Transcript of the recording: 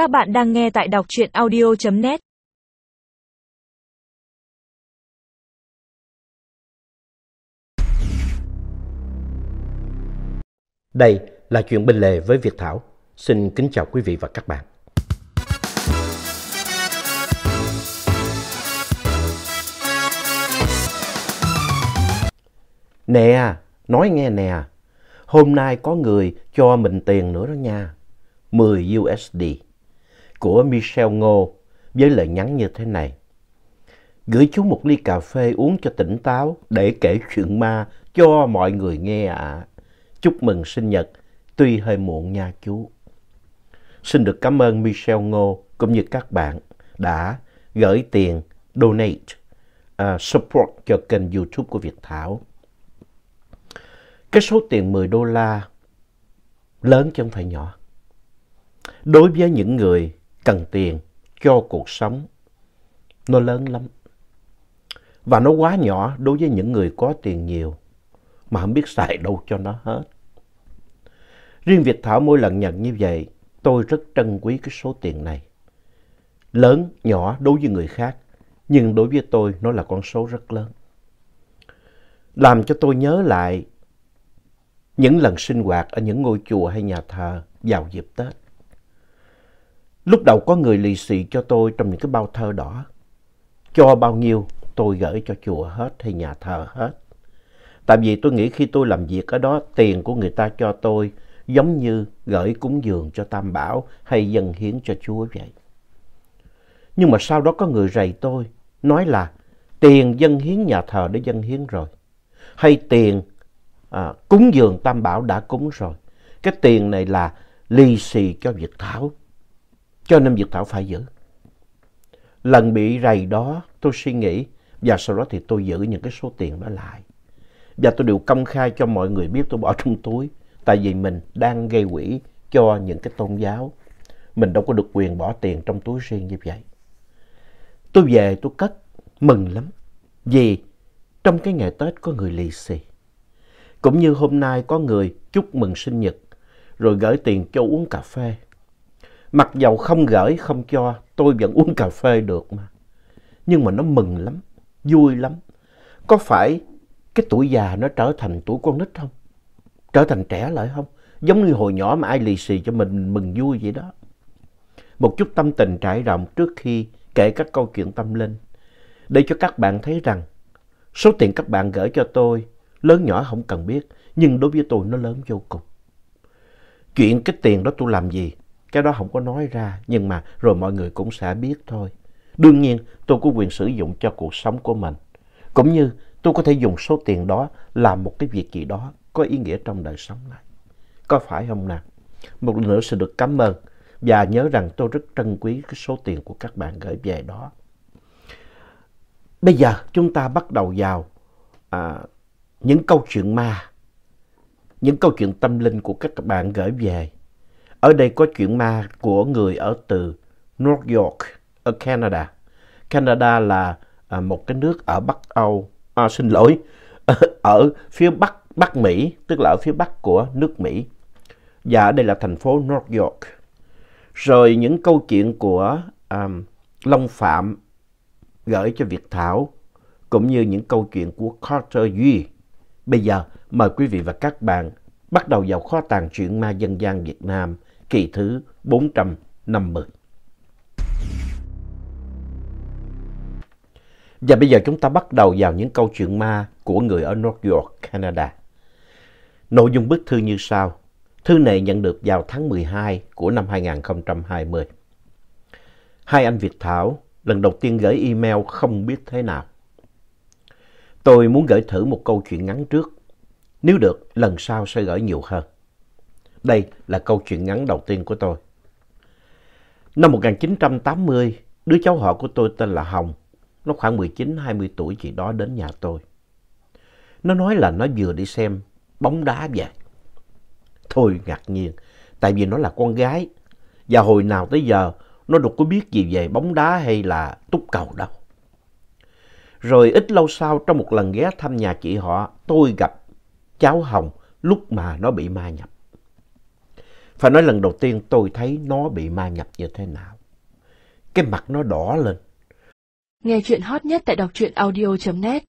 Các bạn đang nghe tại đọc truyện audio.net Đây là chuyện bên lề với Việt Thảo. Xin kính chào quý vị và các bạn. Nè, nói nghe nè, hôm nay có người cho mình tiền nữa đó nha. 10 USD của Michel Ngô với lời nhắn như thế này. Gửi chú một ly cà phê uống cho tỉnh táo để kể chuyện ma cho mọi người nghe ạ. Chúc mừng sinh nhật, tuy hơi muộn nha chú. Xin được cảm ơn Michel Ngô cũng như các bạn đã gửi tiền donate, uh, support cho kênh YouTube của Việt Thảo. Cái số tiền 10 đô la lớn chứ không phải nhỏ. Đối với những người cần tiền cho cuộc sống, nó lớn lắm. Và nó quá nhỏ đối với những người có tiền nhiều mà không biết xài đâu cho nó hết. Riêng Việt Thảo mỗi lần nhận như vậy, tôi rất trân quý cái số tiền này. Lớn, nhỏ đối với người khác, nhưng đối với tôi nó là con số rất lớn. Làm cho tôi nhớ lại những lần sinh hoạt ở những ngôi chùa hay nhà thờ vào dịp Tết. Lúc đầu có người lì xì cho tôi trong những cái bao thơ đỏ. Cho bao nhiêu tôi gửi cho chùa hết hay nhà thờ hết. Tại vì tôi nghĩ khi tôi làm việc ở đó, tiền của người ta cho tôi giống như gửi cúng dường cho Tam Bảo hay dân hiến cho Chúa vậy. Nhưng mà sau đó có người rầy tôi, nói là tiền dân hiến nhà thờ để dân hiến rồi. Hay tiền à, cúng dường Tam Bảo đã cúng rồi. Cái tiền này là lì xì cho Việt Thảo. Cho nên Việt Thảo phải giữ. Lần bị rầy đó tôi suy nghĩ và sau đó thì tôi giữ những cái số tiền đó lại. Và tôi đều công khai cho mọi người biết tôi bỏ trong túi. Tại vì mình đang gây quỹ cho những cái tôn giáo. Mình đâu có được quyền bỏ tiền trong túi riêng như vậy. Tôi về tôi cất, mừng lắm. Vì trong cái ngày Tết có người lì xì. Cũng như hôm nay có người chúc mừng sinh nhật rồi gửi tiền cho uống cà phê. Mặc dầu không gửi, không cho, tôi vẫn uống cà phê được mà. Nhưng mà nó mừng lắm, vui lắm. Có phải cái tuổi già nó trở thành tuổi con nít không? Trở thành trẻ lại không? Giống như hồi nhỏ mà ai lì xì cho mình mừng vui vậy đó. Một chút tâm tình trải rộng trước khi kể các câu chuyện tâm linh. Để cho các bạn thấy rằng số tiền các bạn gửi cho tôi lớn nhỏ không cần biết. Nhưng đối với tôi nó lớn vô cùng. Chuyện cái tiền đó tôi làm gì cái đó không có nói ra, nhưng mà rồi mọi người cũng sẽ biết thôi. Đương nhiên, tôi có quyền sử dụng cho cuộc sống của mình. Cũng như tôi có thể dùng số tiền đó làm một cái việc gì đó có ý nghĩa trong đời sống này. Có phải không nào? Một lần nữa xin được cảm ơn và nhớ rằng tôi rất trân quý cái số tiền của các bạn gửi về đó. Bây giờ chúng ta bắt đầu vào à, những câu chuyện ma, những câu chuyện tâm linh của các bạn gửi về. Ở đây có chuyện ma của người ở từ North York ở Canada. Canada là à, một cái nước ở Bắc Âu, à, xin lỗi, ở phía Bắc Bắc Mỹ, tức là ở phía Bắc của nước Mỹ. Và ở đây là thành phố North York. Rồi những câu chuyện của um, Long Phạm gửi cho Việt Thảo, cũng như những câu chuyện của Carter Duy. Bây giờ mời quý vị và các bạn bắt đầu vào kho tàng truyện ma dân gian Việt Nam kỳ thứ 450. Và bây giờ chúng ta bắt đầu vào những câu chuyện ma của người ở North York, Canada. Nội dung bức thư như sau. Thư này nhận được vào tháng 12 của năm 2020. Hai anh Việt Thảo lần đầu tiên gửi email không biết thế nào. Tôi muốn gửi thử một câu chuyện ngắn trước. Nếu được, lần sau sẽ gửi nhiều hơn. Đây là câu chuyện ngắn đầu tiên của tôi. Năm 1980, đứa cháu họ của tôi tên là Hồng. Nó khoảng 19-20 tuổi chị đó đến nhà tôi. Nó nói là nó vừa đi xem bóng đá về. Thôi ngạc nhiên, tại vì nó là con gái. Và hồi nào tới giờ nó đâu có biết gì về bóng đá hay là túc cầu đâu. Rồi ít lâu sau trong một lần ghé thăm nhà chị họ, tôi gặp cháu Hồng lúc mà nó bị ma nhập. Phải nói lần đầu tiên tôi thấy nó bị ma nhập như thế nào. Cái mặt nó đỏ lên. Nghe chuyện hot nhất tại đọc truyện audio.net